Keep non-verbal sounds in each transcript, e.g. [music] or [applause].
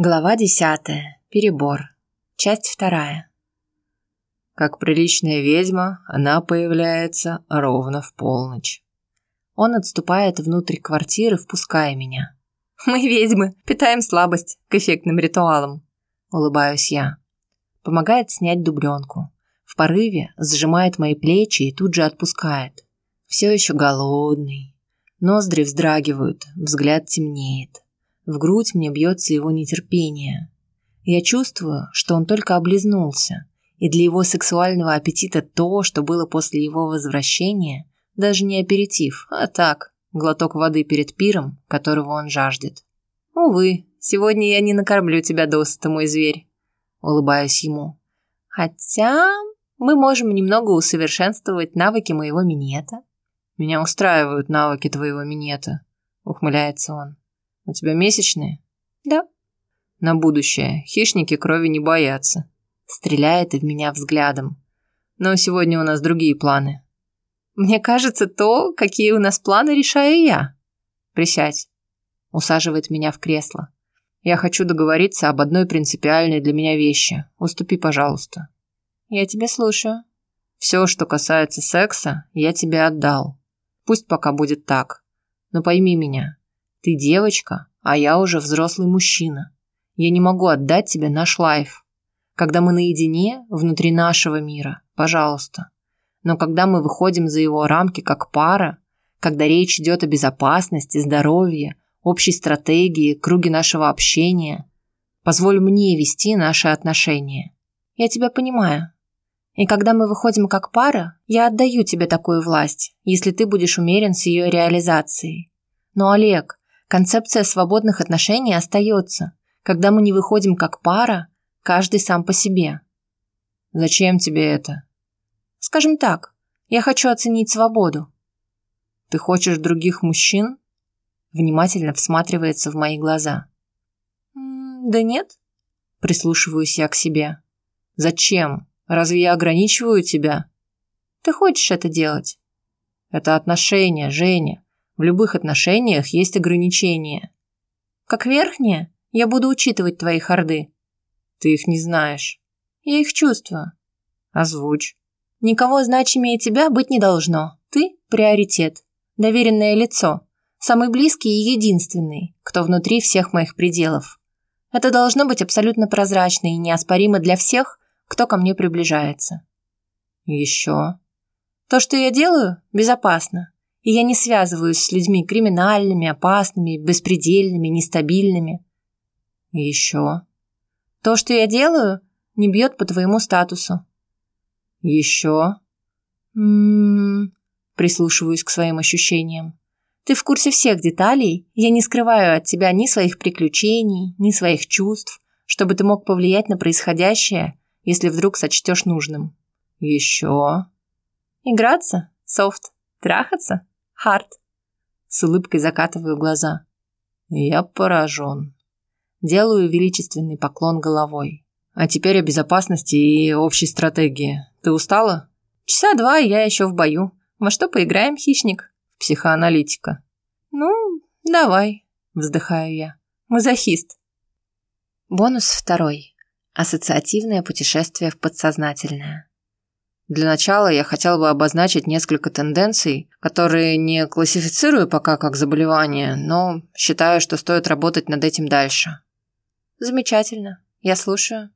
Глава десятая. Перебор. Часть вторая. Как приличная ведьма, она появляется ровно в полночь. Он отступает внутрь квартиры, впуская меня. [laughs] Мы ведьмы, питаем слабость к эффектным ритуалам. Улыбаюсь я. Помогает снять дубленку. В порыве сжимает мои плечи и тут же отпускает. Все еще голодный. Ноздри вздрагивают, взгляд темнеет. В грудь мне бьется его нетерпение. Я чувствую, что он только облизнулся, и для его сексуального аппетита то, что было после его возвращения, даже не аперитив, а так, глоток воды перед пиром, которого он жаждет. «Увы, сегодня я не накормлю тебя досыта, мой зверь», – улыбаюсь ему. «Хотя мы можем немного усовершенствовать навыки моего минета». «Меня устраивают навыки твоего минета», – ухмыляется он. У тебя месячные? Да. На будущее. Хищники крови не боятся. Стреляет и в меня взглядом. Но сегодня у нас другие планы. Мне кажется, то, какие у нас планы, решаю я. Присядь. Усаживает меня в кресло. Я хочу договориться об одной принципиальной для меня вещи. Уступи, пожалуйста. Я тебя слушаю. Все, что касается секса, я тебе отдал. Пусть пока будет так. Но пойми меня, ты девочка, а я уже взрослый мужчина. Я не могу отдать тебе наш лайф. Когда мы наедине, внутри нашего мира, пожалуйста. Но когда мы выходим за его рамки как пара, когда речь идет о безопасности, здоровье, общей стратегии, круге нашего общения, позволь мне вести наши отношения. Я тебя понимаю. И когда мы выходим как пара, я отдаю тебе такую власть, если ты будешь умерен с ее реализацией. Но, Олег, Концепция свободных отношений остается, когда мы не выходим как пара, каждый сам по себе. Зачем тебе это? Скажем так, я хочу оценить свободу. Ты хочешь других мужчин? Внимательно всматривается в мои глаза. Да нет. Прислушиваюсь я к себе. Зачем? Разве я ограничиваю тебя? Ты хочешь это делать? Это отношения, Женя. В любых отношениях есть ограничения. Как верхние, я буду учитывать твои харды. Ты их не знаешь. Я их чувствую. Озвучь. Никого значимее тебя быть не должно. Ты – приоритет. Доверенное лицо. Самый близкий и единственный, кто внутри всех моих пределов. Это должно быть абсолютно прозрачно и неоспоримо для всех, кто ко мне приближается. Еще. То, что я делаю, безопасно и я не связываюсь с людьми криминальными, опасными, беспредельными, нестабильными. Еще. То, что я делаю, не бьет по твоему статусу. Еще. М-м-м, прислушиваюсь к своим ощущениям. Ты в курсе всех деталей, я не скрываю от тебя ни своих приключений, ни своих чувств, чтобы ты мог повлиять на происходящее, если вдруг сочтешь нужным. Еще. Играться? Софт. Трахаться? Харт. С улыбкой закатываю глаза. Я поражен. Делаю величественный поклон головой. А теперь о безопасности и общей стратегии. Ты устала? Часа два, и я еще в бою. Во что поиграем, хищник? Психоаналитика. Ну, давай, вздыхаю я. Мазохист. Бонус второй. Ассоциативное путешествие в подсознательное. Для начала я хотел бы обозначить несколько тенденций, которые не классифицирую пока как заболевание, но считаю, что стоит работать над этим дальше. Замечательно. Я слушаю.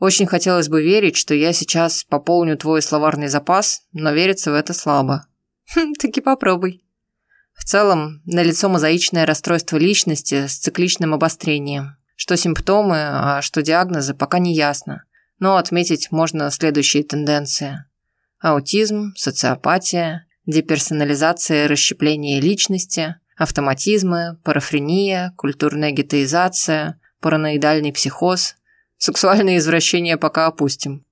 Очень хотелось бы верить, что я сейчас пополню твой словарный запас, но верится в это слабо. Хм, таки попробуй. В целом, налицо мозаичное расстройство личности с цикличным обострением. Что симптомы, а что диагнозы, пока не ясно но отметить можно следующие тенденции. Аутизм, социопатия, деперсонализация и расщепление личности, автоматизмы, парафрения, культурная гетеизация, параноидальный психоз, сексуальные извращения пока опустим.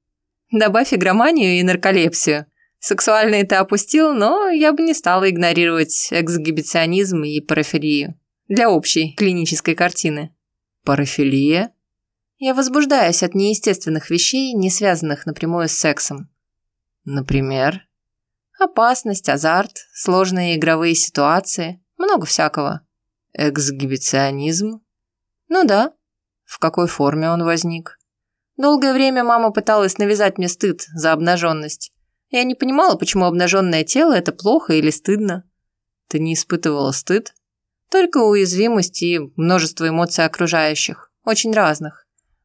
Добавь игроманию и нарколепсию. Сексуальные ты опустил, но я бы не стала игнорировать эксгибиционизм и парафилию. Для общей клинической картины. Парафилия? Я возбуждаюсь от неестественных вещей, не связанных напрямую с сексом. Например? Опасность, азарт, сложные игровые ситуации, много всякого. Эксгибиционизм? Ну да. В какой форме он возник? Долгое время мама пыталась навязать мне стыд за обнаженность. Я не понимала, почему обнаженное тело – это плохо или стыдно. Ты не испытывала стыд? Только уязвимость и множество эмоций окружающих, очень разных.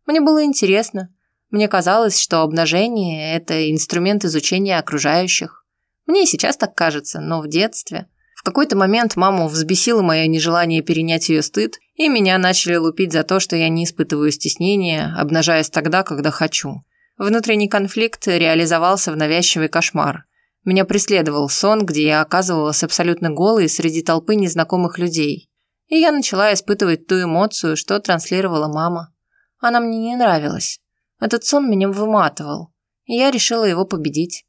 Мне было интересно. Мне казалось, что обнажение – это инструмент изучения окружающих. Мне и сейчас так кажется, но в детстве – в какой-то момент маму взбесило мое нежелание перенять ее стыд, и меня начали лупить за то, что я не испытываю стеснения, обнажаясь тогда, когда хочу. Внутренний конфликт реализовался в навязчивый кошмар. Меня преследовал сон, где я оказывалась абсолютно голой среди толпы незнакомых людей. И я начала испытывать ту эмоцию, что транслировала мама. Она мне не нравилась. Этот сон меня выматывал, и я решила его победить.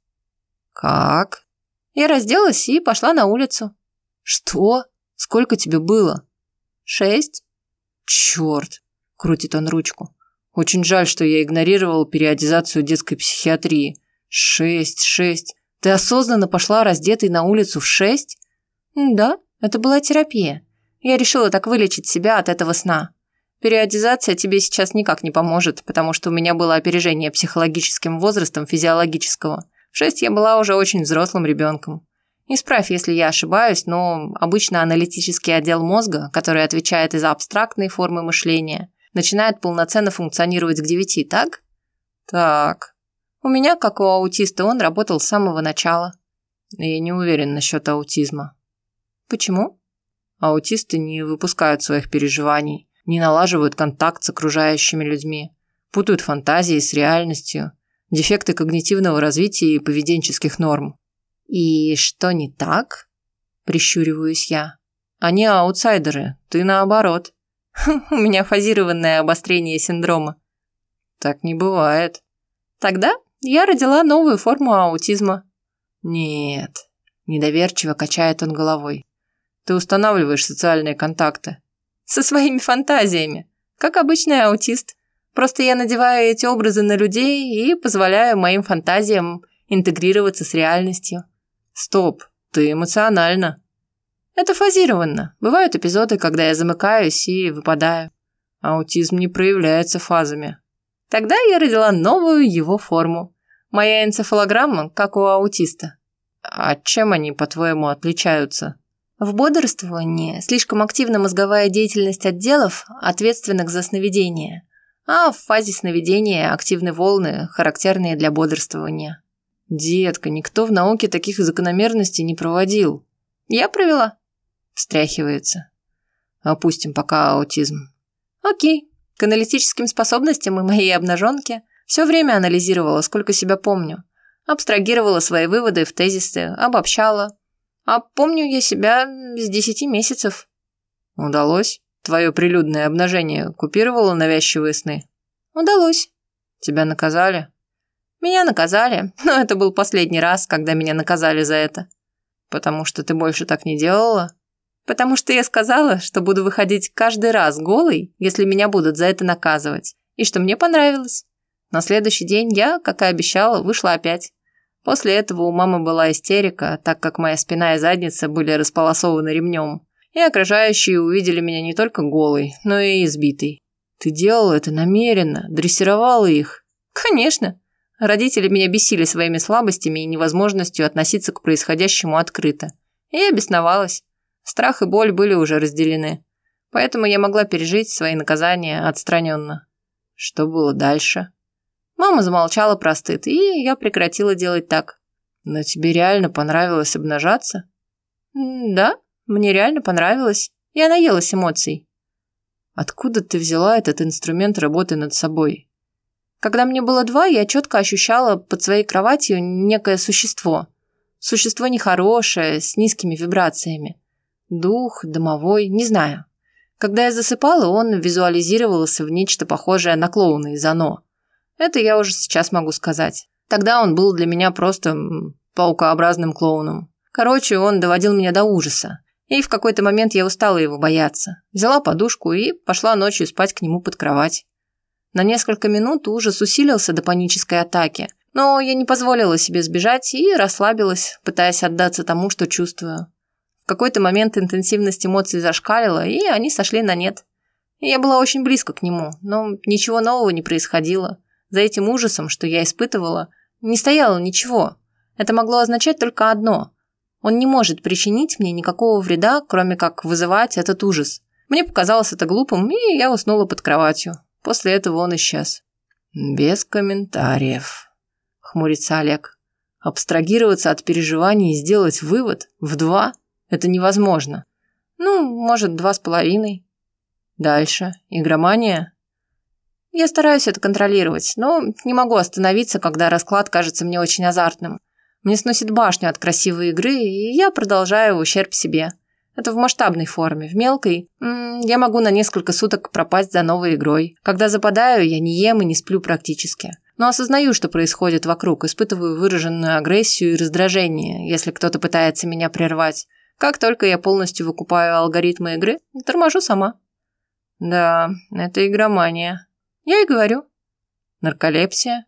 «Как?» Я разделась и пошла на улицу. «Что? Сколько тебе было?» «Шесть». «Черт!» – крутит он ручку. «Очень жаль, что я игнорировал периодизацию детской психиатрии. Шесть, шесть. Ты осознанно пошла раздетой на улицу в шесть?» «Да, это была терапия. Я решила так вылечить себя от этого сна. Периодизация тебе сейчас никак не поможет, потому что у меня было опережение психологическим возрастом физиологического. В шесть я была уже очень взрослым ребенком. Исправь, если я ошибаюсь, но обычно аналитический отдел мозга, который отвечает и за абстрактные формы мышления, начинает полноценно функционировать к девяти, так? Так. У меня, как у аутиста, он работал с самого начала. Я не уверен насчет аутизма. Почему? Аутисты не выпускают своих переживаний, не налаживают контакт с окружающими людьми, путают фантазии с реальностью, дефекты когнитивного развития и поведенческих норм. «И что не так?» – прищуриваюсь я. «Они аутсайдеры, ты наоборот». [laughs] «У меня фазированное обострение синдрома». «Так не бывает». «Тогда я родила новую форму аутизма». «Нет», – недоверчиво качает он головой. «Ты устанавливаешь социальные контакты». «Со своими фантазиями, как обычный аутист. Просто я надеваю эти образы на людей и позволяю моим фантазиям интегрироваться с реальностью». Стоп, ты эмоционально. Это фазированно. Бывают эпизоды, когда я замыкаюсь и выпадаю. Аутизм не проявляется фазами. Тогда я родила новую его форму. Моя энцефалограмма, как у аутиста. А чем они, по-твоему, отличаются? В бодрствовании слишком активна мозговая деятельность отделов, ответственных за сновидение. А в фазе сновидения активны волны, характерные для бодрствования. «Детка, никто в науке таких закономерностей не проводил». «Я провела». Встряхивается. Опустим пока аутизм. «Окей. К аналитическим способностям и моей обнаженке все время анализировала, сколько себя помню. Абстрагировала свои выводы в тезисы, обобщала. А помню я себя с десяти месяцев». «Удалось? Твое прилюдное обнажение купировало навязчивые сны?» «Удалось». «Тебя наказали?» Меня наказали, [laughs] но это был последний раз, когда меня наказали за это. Потому что ты больше так не делала? Потому что я сказала, что буду выходить каждый раз голой, если меня будут за это наказывать, и что мне понравилось. На следующий день я, как и обещала, вышла опять. После этого у мамы была истерика, так как моя спина и задница были располосованы ремнем, и окружающие увидели меня не только голой, но и избитой. Ты делала это намеренно, дрессировала их? Конечно. Родители меня бесили своими слабостями и невозможностью относиться к происходящему открыто. И я бесновалась. Страх и боль были уже разделены. Поэтому я могла пережить свои наказания отстраненно. Что было дальше? Мама замолчала про стыд, и я прекратила делать так. Но тебе реально понравилось обнажаться? Да, мне реально понравилось. Я наелась эмоций. Откуда ты взяла этот инструмент работы над собой? Когда мне было два, я четко ощущала под своей кроватью некое существо. Существо нехорошее, с низкими вибрациями. Дух, домовой, не знаю. Когда я засыпала, он визуализировался в нечто похожее на клоуна из «Оно». Это я уже сейчас могу сказать. Тогда он был для меня просто паукообразным клоуном. Короче, он доводил меня до ужаса. И в какой-то момент я устала его бояться. Взяла подушку и пошла ночью спать к нему под кровать. На несколько минут ужас усилился до панической атаки, но я не позволила себе сбежать и расслабилась, пытаясь отдаться тому, что чувствую. В какой-то момент интенсивность эмоций зашкалила, и они сошли на нет. Я была очень близко к нему, но ничего нового не происходило. За этим ужасом, что я испытывала, не стояло ничего. Это могло означать только одно. Он не может причинить мне никакого вреда, кроме как вызывать этот ужас. Мне показалось это глупым, и я уснула под кроватью. После этого он исчез. «Без комментариев», — хмурится Олег. «Абстрагироваться от переживаний и сделать вывод в два – это невозможно». «Ну, может, два с половиной». «Дальше. Игромания?» Я стараюсь это контролировать, но не могу остановиться, когда расклад кажется мне очень азартным. Мне сносит башню от красивой игры, и я продолжаю ущерб себе. Это в масштабной форме, в мелкой. М -м, я могу на несколько суток пропасть за новой игрой. Когда западаю, я не ем и не сплю практически. Но осознаю, что происходит вокруг, испытываю выраженную агрессию и раздражение, если кто-то пытается меня прервать. Как только я полностью выкупаю алгоритмы игры, торможу сама. Да, это игромания. Я и говорю. Нарколепсия?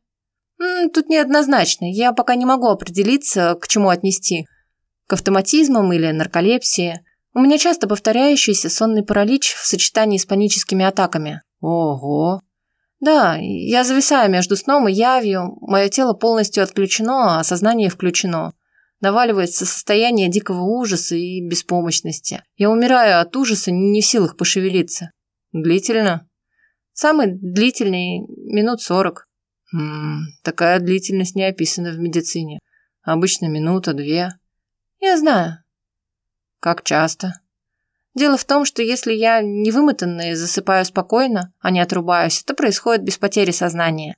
Тут неоднозначно. Я пока не могу определиться, к чему отнести. К автоматизмам или нарколепсии. У меня часто повторяющийся сонный паралич в сочетании с паническими атаками. Ого. Да, я зависаю между сном и явью. Мое тело полностью отключено, а сознание включено. Наваливается состояние дикого ужаса и беспомощности. Я умираю от ужаса, не в силах пошевелиться. Длительно? Самый длительный – минут сорок. Такая длительность не описана в медицине. Обычно минута-две. Я знаю. Как часто? Дело в том, что если я невымотанная засыпаю спокойно, а не отрубаюсь, это происходит без потери сознания.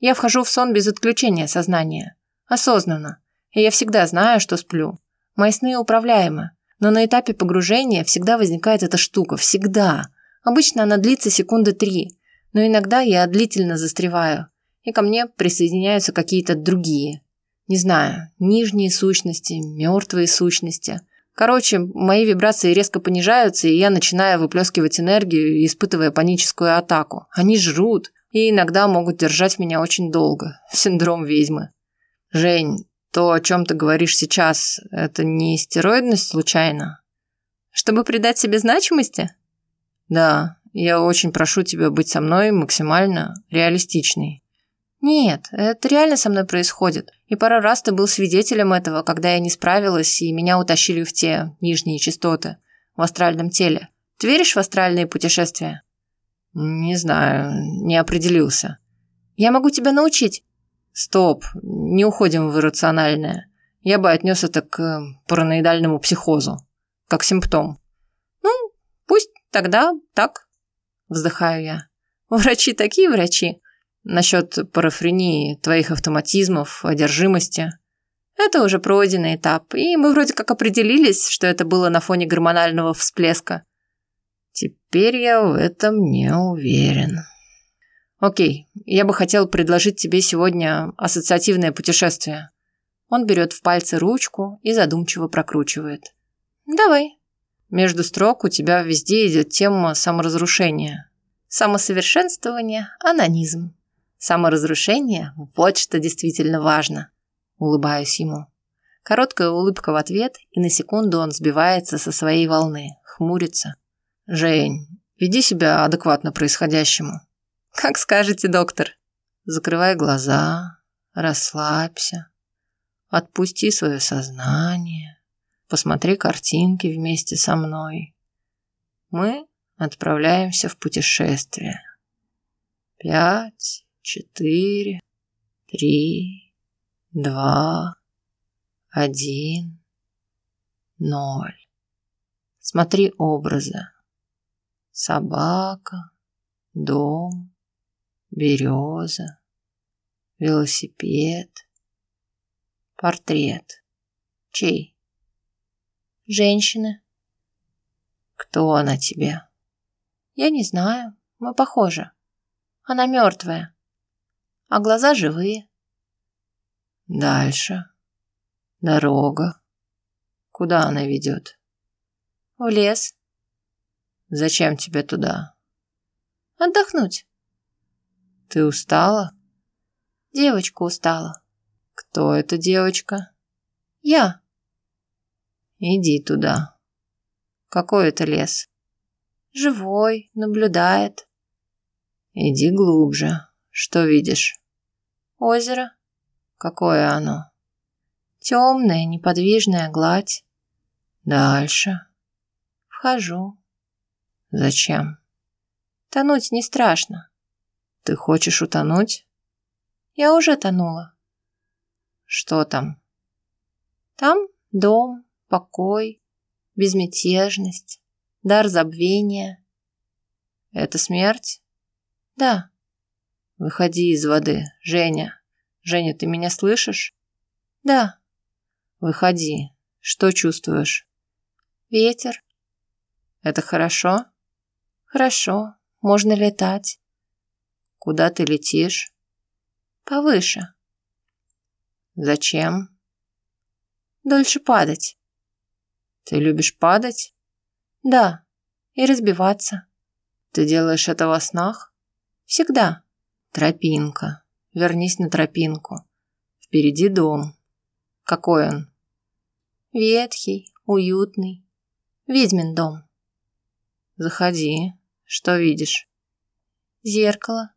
Я вхожу в сон без отключения сознания. Осознанно. И я всегда знаю, что сплю. Мои сны управляемы. Но на этапе погружения всегда возникает эта штука. Всегда. Обычно она длится секунды три но иногда я длительно застреваю, и ко мне присоединяются какие-то другие. Не знаю, нижние сущности, мертвые сущности. Короче, мои вибрации резко понижаются, и я начинаю выплескивать энергию, испытывая паническую атаку. Они жрут, и иногда могут держать меня очень долго. [laughs] Синдром ведьмы. Жень, то, о чем ты говоришь сейчас, это не стероидность случайно? Чтобы придать себе значимости? Да, я очень прошу тебя быть со мной максимально реалистичной. Нет, это реально со мной происходит. И пару раз ты был свидетелем этого, когда я не справилась, и меня утащили в те нижние частоты в астральном теле. Ты веришь в астральные путешествия? Не знаю, не определился. Я могу тебя научить. Стоп, не уходим в иррациональное. Я бы отнес это к параноидальному психозу, как симптом. Ну, пусть тогда так вздыхаю я. Врачи такие врачи. Насчет парафрении, твоих автоматизмов, одержимости. Это уже пройденный этап, и мы вроде как определились, что это было на фоне гормонального всплеска. Теперь я в этом не уверен. Окей, я бы хотел предложить тебе сегодня ассоциативное путешествие. Он берет в пальцы ручку и задумчиво прокручивает. Давай. Между строк у тебя везде идет тема саморазрушения. Самосовершенствование, анонизм. Саморазрушение – вот что действительно важно. Улыбаюсь ему. Короткая улыбка в ответ, и на секунду он сбивается со своей волны, хмурится. «Жень, веди себя адекватно происходящему». «Как скажете, доктор». Закрывай глаза, расслабься, отпусти свое сознание, посмотри картинки вместе со мной. Мы отправляемся в путешествие. Пять, четыре, три, два, один, ноль. Смотри образы. Собака, дом, береза, велосипед, портрет. Чей? Женщины. Кто она тебе? Я не знаю. Мы похожи. Она мертвая. А глаза живые. Дальше. Дорога. Куда она ведет? В лес. Зачем тебе туда? Отдохнуть. Ты устала? Девочка устала. Кто эта девочка? Я. Иди туда. Какой это лес? Живой, наблюдает. Иди глубже. Что видишь? Озеро. Какое оно? Темная, неподвижная гладь. Дальше. Вхожу. Зачем? Тонуть не страшно. Ты хочешь утонуть? Я уже тонула. Что там? Там дом, покой, безмятежность, дар забвения. Это смерть? Да. Выходи из воды, Женя. Женя, ты меня слышишь? Да. Выходи. Что чувствуешь? Ветер. Это хорошо? Хорошо. Можно летать. Куда ты летишь? Повыше. Зачем? Дольше падать. Ты любишь падать? Да. И разбиваться. Ты делаешь это во снах? Всегда. Тропинка. Вернись на тропинку. Впереди дом. Какой он? Ветхий, уютный. Ведьмин дом. Заходи. Что видишь? Зеркало.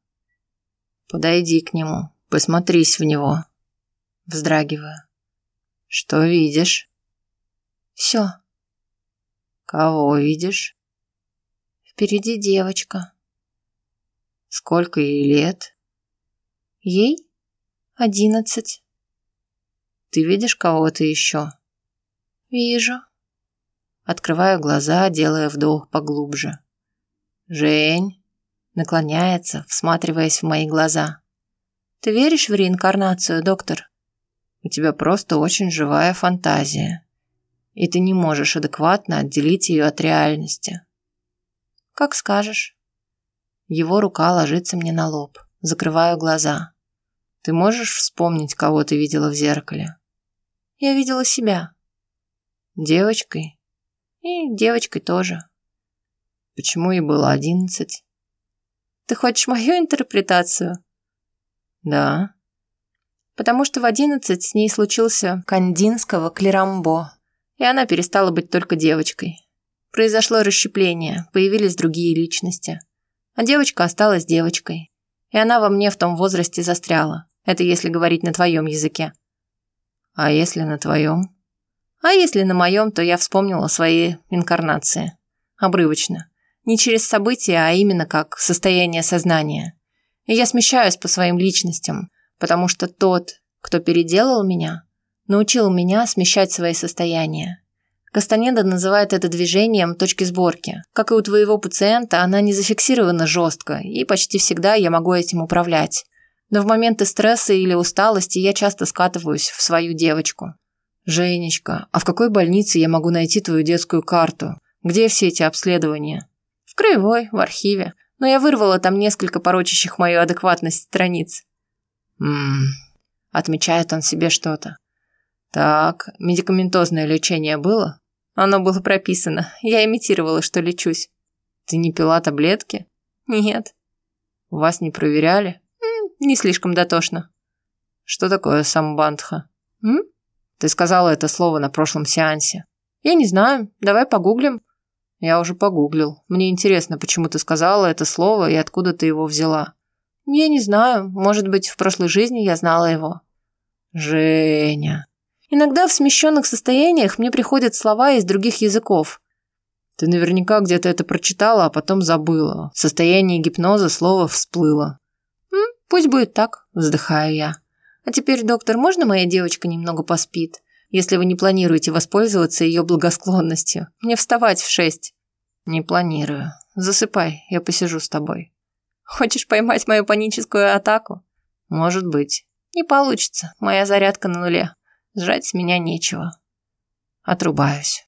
Подойди к нему. Посмотрись в него. Вздрагиваю. Что видишь? Все. Кого видишь? Впереди девочка. Сколько ей лет? Ей одиннадцать. Ты видишь кого-то еще? Вижу. Открываю глаза, делая вдох поглубже. Жень наклоняется, всматриваясь в мои глаза. Ты веришь в реинкарнацию, доктор? У тебя просто очень живая фантазия, и ты не можешь адекватно отделить ее от реальности. Как скажешь. Его рука ложится мне на лоб. Закрываю глаза. Ты можешь вспомнить, кого ты видела в зеркале? Я видела себя. Девочкой? И девочкой тоже. Почему ей было одиннадцать? Ты хочешь мою интерпретацию? Да. Потому что в одиннадцать с ней случился кандинского клерамбо, и она перестала быть только девочкой. Произошло расщепление, появились другие личности. А девочка осталась девочкой. И она во мне в том возрасте застряла. Это если говорить на твоем языке. А если на твоем? А если на моем, то я вспомнила свои инкарнации. Обрывочно. Не через события, а именно как состояние сознания. И я смещаюсь по своим личностям, потому что тот, кто переделал меня, научил меня смещать свои состояния. Кастанеда называет это движением точки сборки. Как и у твоего пациента, она не зафиксирована жестко, и почти всегда я могу этим управлять. Но в моменты стресса или усталости я часто скатываюсь в свою девочку. «Женечка, а в какой больнице я могу найти твою детскую карту? Где все эти обследования?» «В Краевой, в архиве. Но я вырвала там несколько порочащих мою адекватность страниц». «Ммм...» Отмечает он себе что-то. Так, медикаментозное лечение было? Оно было прописано. Я имитировала, что лечусь. Ты не пила таблетки? Нет. Вас не проверяли? Не слишком дотошно. Что такое самбандха? М? Ты сказала это слово на прошлом сеансе. Я не знаю. Давай погуглим. Я уже погуглил. Мне интересно, почему ты сказала это слово и откуда ты его взяла. Я не знаю. Может быть, в прошлой жизни я знала его. Женя. Иногда в смещенных состояниях мне приходят слова из других языков. Ты наверняка где-то это прочитала, а потом забыла. В состоянии гипноза слово всплыло. М, пусть будет так, вздыхаю я. А теперь, доктор, можно моя девочка немного поспит? Если вы не планируете воспользоваться ее благосклонностью. Мне вставать в шесть. Не планирую. Засыпай, я посижу с тобой. Хочешь поймать мою паническую атаку? Может быть. Не получится. Моя зарядка на нуле. Сжать с меня нечего. Отрубаюсь.